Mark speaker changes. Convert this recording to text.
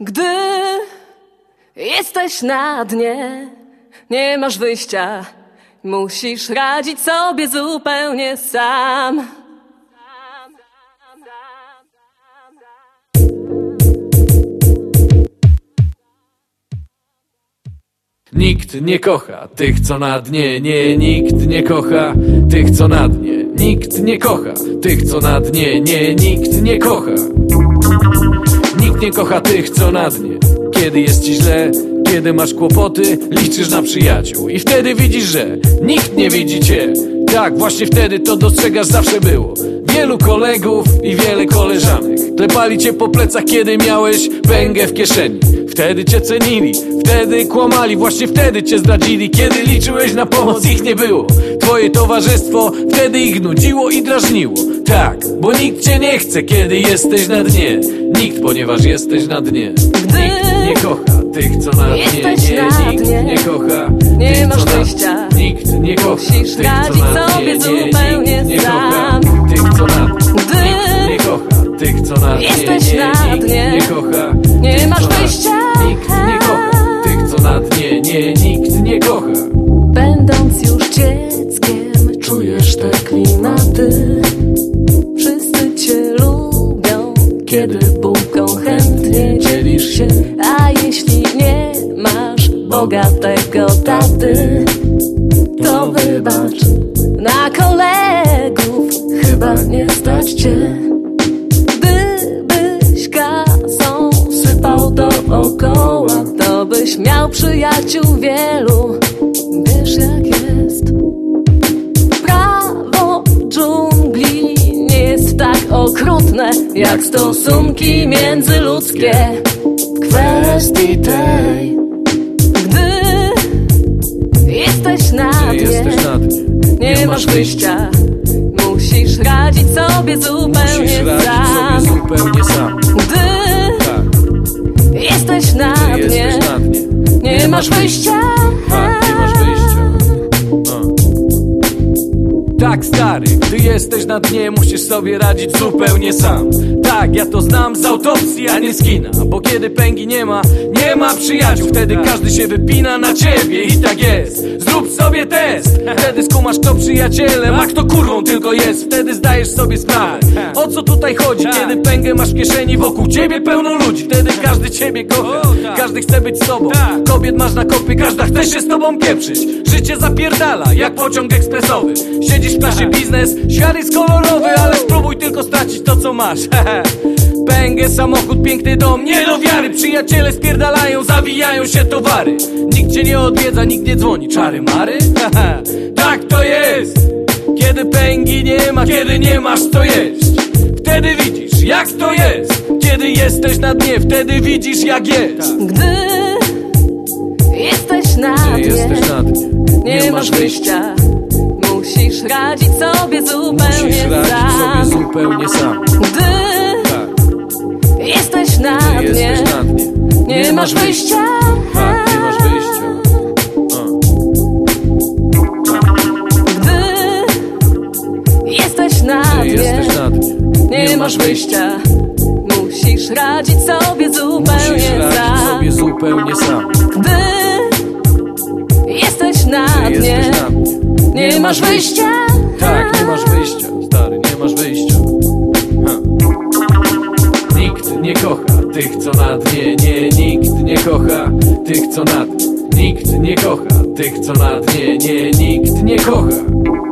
Speaker 1: Gdy jesteś na dnie, nie masz wyjścia, musisz radzić sobie zupełnie sam.
Speaker 2: Nikt nie kocha tych, co na dnie, nie, nikt nie kocha tych, co na dnie. Nikt nie kocha tych, co na dnie, nie, nikt nie kocha. Nikt nie kocha tych, co na dnie. Kiedy jest ci źle, kiedy masz kłopoty, liczysz na przyjaciół. I wtedy widzisz, że nikt nie widzi cię. Tak, właśnie wtedy to dostrzegasz zawsze było. Wielu kolegów i wiele koleżanek Klepali cię po plecach, kiedy miałeś pęgę w kieszeni Wtedy cię cenili, wtedy kłamali Właśnie wtedy cię zdradzili, kiedy liczyłeś na pomoc Ich nie było, twoje towarzystwo Wtedy ich nudziło i drażniło. Tak, bo nikt cię nie chce, kiedy jesteś na dnie. Nikt, ponieważ jesteś na dnie.
Speaker 1: Gdy
Speaker 2: Nikt nie kocha tych, co na dnie.
Speaker 1: jesteś
Speaker 2: Nie,
Speaker 1: na
Speaker 2: nikt
Speaker 1: dnie,
Speaker 2: nie kocha
Speaker 1: nie
Speaker 2: tych,
Speaker 1: masz
Speaker 2: co na-
Speaker 1: wyjścia.
Speaker 2: Nikt nie kocha
Speaker 1: Musisz
Speaker 2: tych, co
Speaker 1: radzić
Speaker 2: na
Speaker 1: sobie
Speaker 2: dnie. Nie,
Speaker 1: zupełnie
Speaker 2: nikt nie kocha
Speaker 1: sam.
Speaker 2: tych, co na
Speaker 1: Gdy
Speaker 2: Nikt nie kocha tych, co na dnie.
Speaker 1: jesteś
Speaker 2: nie,
Speaker 1: na
Speaker 2: nikt
Speaker 1: dnie,
Speaker 2: nie kocha
Speaker 1: nie
Speaker 2: tych,
Speaker 1: masz
Speaker 2: co na-
Speaker 1: wyjścia.
Speaker 2: Nikt nie kocha tych, co na dnie. Nie, nikt nie kocha
Speaker 1: dzieckiem, czujesz te klimaty. Wszyscy cię lubią, kiedy bułką chętnie dzielisz się. A jeśli nie masz bogatego taty, to wybacz. Na kolegów chyba nie stać cię. Gdybyś kasą sypał dookoła, to byś miał przyjaciół wielu. Wiesz jak jak stosunki międzyludzkie. W kwestii tej, gdy jesteś na dnie,
Speaker 2: jesteś na dnie
Speaker 1: nie masz wyjścia. Musisz radzić sobie zupełnie
Speaker 2: Musisz radzić
Speaker 1: sam.
Speaker 2: sobie zupełnie sam
Speaker 1: Gdy
Speaker 2: Tak,
Speaker 1: jesteś na
Speaker 2: ty
Speaker 1: dnie,
Speaker 2: jesteś na dnie
Speaker 1: nie masz wyjścia.
Speaker 2: Tak, Tak stary, gdy jesteś na dnie musisz sobie radzić zupełnie sam. Tak, ja to znam z autopsji, a nie z kina. Bo kiedy pęgi nie ma, nie ma przyjaciół. Wtedy każdy się wypina na ciebie i tak jest Zrób sobie test, wtedy skumasz kto przyjacielem A kto kurwą tylko jest, wtedy zdajesz sobie sprawę. O co tutaj chodzi, kiedy pęgę masz w kieszeni Wokół ciebie pełno ludzi, wtedy każdy ciebie kocha. Każdy chce być z tobą, kobiet masz na kopie Każda chce się z tobą pieprzyć. Życie zapierdala, jak pociąg ekspresowy. Siedzisz w klasie biznes, świat jest kolorowy Ale spróbuj tylko stracić to co masz Pęgę, samochód, piękny dom, nie do wiary. Przyjaciele spierdalają, zawijają się towary. Nikt cię nie odwiedza, nikt nie dzwoni. Czary mary? tak to jest. Kiedy pęgi nie ma, kiedy nie masz co jeść. Wtedy widzisz jak to jest. Kiedy jesteś na dnie, wtedy widzisz jak jest.
Speaker 1: Gdy jesteś na
Speaker 2: Ty jesteś
Speaker 1: dnie,
Speaker 2: na dnie
Speaker 1: nie masz wyjścia. Musisz radzić sobie
Speaker 2: Musisz
Speaker 1: zupełnie
Speaker 2: radzić
Speaker 1: sam.
Speaker 2: sobie zupełnie sam.
Speaker 1: Gdy na
Speaker 2: ty
Speaker 1: dnie,
Speaker 2: jesteś na dnie
Speaker 1: nie masz wyjścia.
Speaker 2: Tak, nie masz wyjścia.
Speaker 1: Gdy jesteś na
Speaker 2: Ty
Speaker 1: dnie,
Speaker 2: jesteś na dnie
Speaker 1: nie masz wyjścia. Musisz radzić sobie
Speaker 2: Musisz
Speaker 1: zupełnie
Speaker 2: radzić
Speaker 1: sam.
Speaker 2: sobie zupełnie sam.
Speaker 1: Gdy jesteś na
Speaker 2: Ty
Speaker 1: dnie,
Speaker 2: jesteś na dnie
Speaker 1: nie masz wyjścia.
Speaker 2: Tak, nie masz wyjścia, stary, nie masz wyjścia tych, co na dnie Nikt nie kocha. Tych, co na dnie Nie, nikt nie kocha